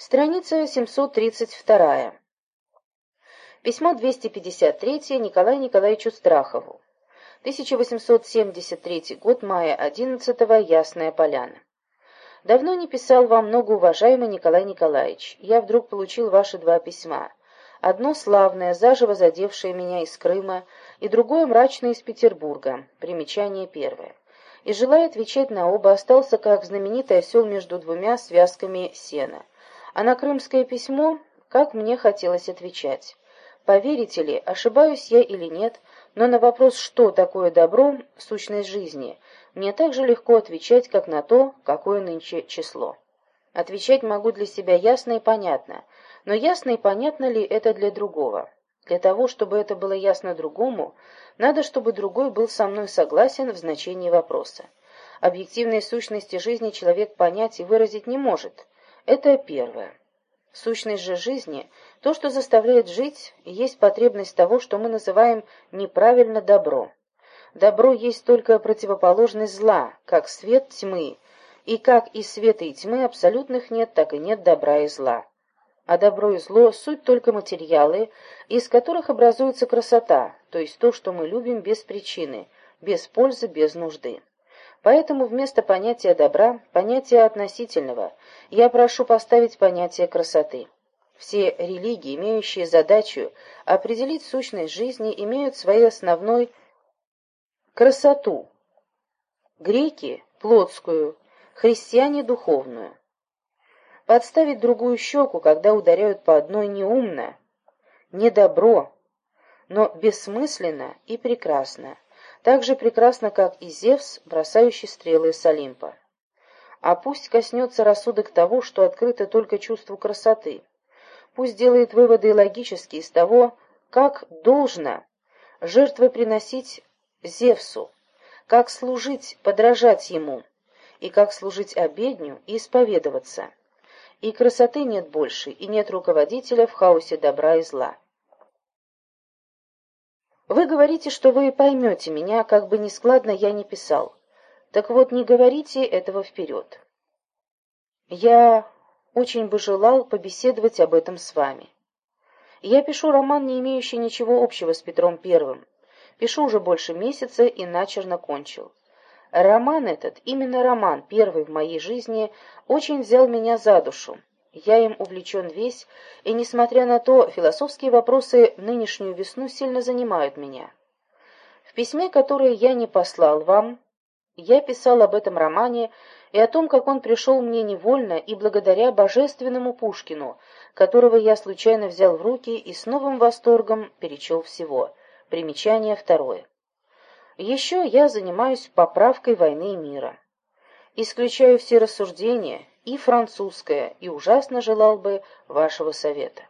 Страница 732. Письмо 253 Николаю Николаевичу Страхову. 1873 год, мая 11 -го, Ясная Поляна. Давно не писал вам многоуважаемый Николай Николаевич. Я вдруг получил ваши два письма. Одно славное, заживо задевшее меня из Крыма, и другое мрачное из Петербурга. Примечание первое. И желая отвечать на оба, остался как знаменитый осел между двумя связками сена. А на крымское письмо, как мне хотелось отвечать. Поверите ли, ошибаюсь я или нет, но на вопрос, что такое добро, сущность жизни, мне так же легко отвечать, как на то, какое нынче число. Отвечать могу для себя ясно и понятно, но ясно и понятно ли это для другого? Для того, чтобы это было ясно другому, надо, чтобы другой был со мной согласен в значении вопроса. Объективной сущности жизни человек понять и выразить не может – это первое. Сущность же жизни, то, что заставляет жить, есть потребность того, что мы называем неправильно добро. Добро есть только противоположность зла, как свет тьмы, и как и света и тьмы абсолютных нет, так и нет добра и зла. А добро и зло — суть только материалы, из которых образуется красота, то есть то, что мы любим без причины, без пользы, без нужды. Поэтому вместо понятия добра, понятия относительного, я прошу поставить понятие красоты. Все религии, имеющие задачу определить сущность жизни, имеют своей основной красоту. Греки – плотскую, христиане – духовную. Подставить другую щеку, когда ударяют по одной неумно, не добро, но бессмысленно и прекрасно так же прекрасно, как и Зевс, бросающий стрелы с Олимпа. А пусть коснется рассудок того, что открыто только чувству красоты. Пусть делает выводы логические из того, как должно жертвы приносить Зевсу, как служить, подражать ему, и как служить обедню и исповедоваться. И красоты нет больше, и нет руководителя в хаосе добра и зла. Вы говорите, что вы поймете меня, как бы нескладно я ни писал. Так вот, не говорите этого вперед. Я очень бы желал побеседовать об этом с вами. Я пишу роман, не имеющий ничего общего с Петром Первым. Пишу уже больше месяца и начерно кончил. Роман этот, именно роман, первый в моей жизни, очень взял меня за душу. Я им увлечен весь, и, несмотря на то, философские вопросы нынешнюю весну сильно занимают меня. В письме, которое я не послал вам, я писал об этом романе и о том, как он пришел мне невольно и благодаря божественному Пушкину, которого я случайно взял в руки и с новым восторгом перечел всего. Примечание второе. Еще я занимаюсь поправкой войны и мира. Исключаю все рассуждения и французское, и ужасно желал бы вашего совета.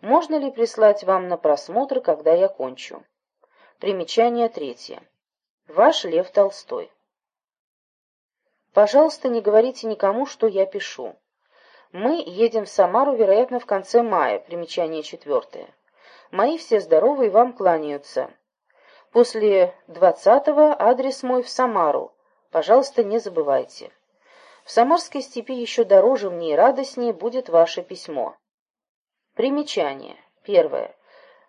Можно ли прислать вам на просмотр, когда я кончу? Примечание третье. Ваш Лев Толстой. Пожалуйста, не говорите никому, что я пишу. Мы едем в Самару, вероятно, в конце мая. Примечание четвертое. Мои все здоровы и вам кланяются. После двадцатого адрес мой в Самару. Пожалуйста, не забывайте. В Самарской степи еще дороже мне и радостнее будет ваше письмо. Примечание. Первое.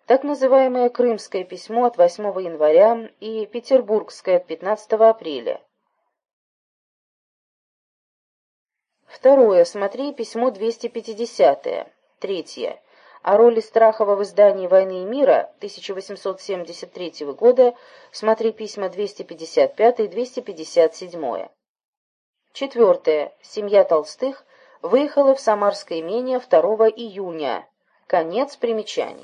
Так называемое Крымское письмо от 8 января и Петербургское от 15 апреля. Второе. Смотри письмо 250. -е. Третье. О роли Страхова в издании «Войны и мира» 1873 года смотри письма 255 и 257. Четвертое. Семья Толстых выехала в Самарское имение 2 июня. Конец примечаний.